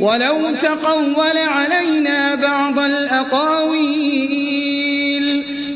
ولو تقول علينا بعض الأقاويل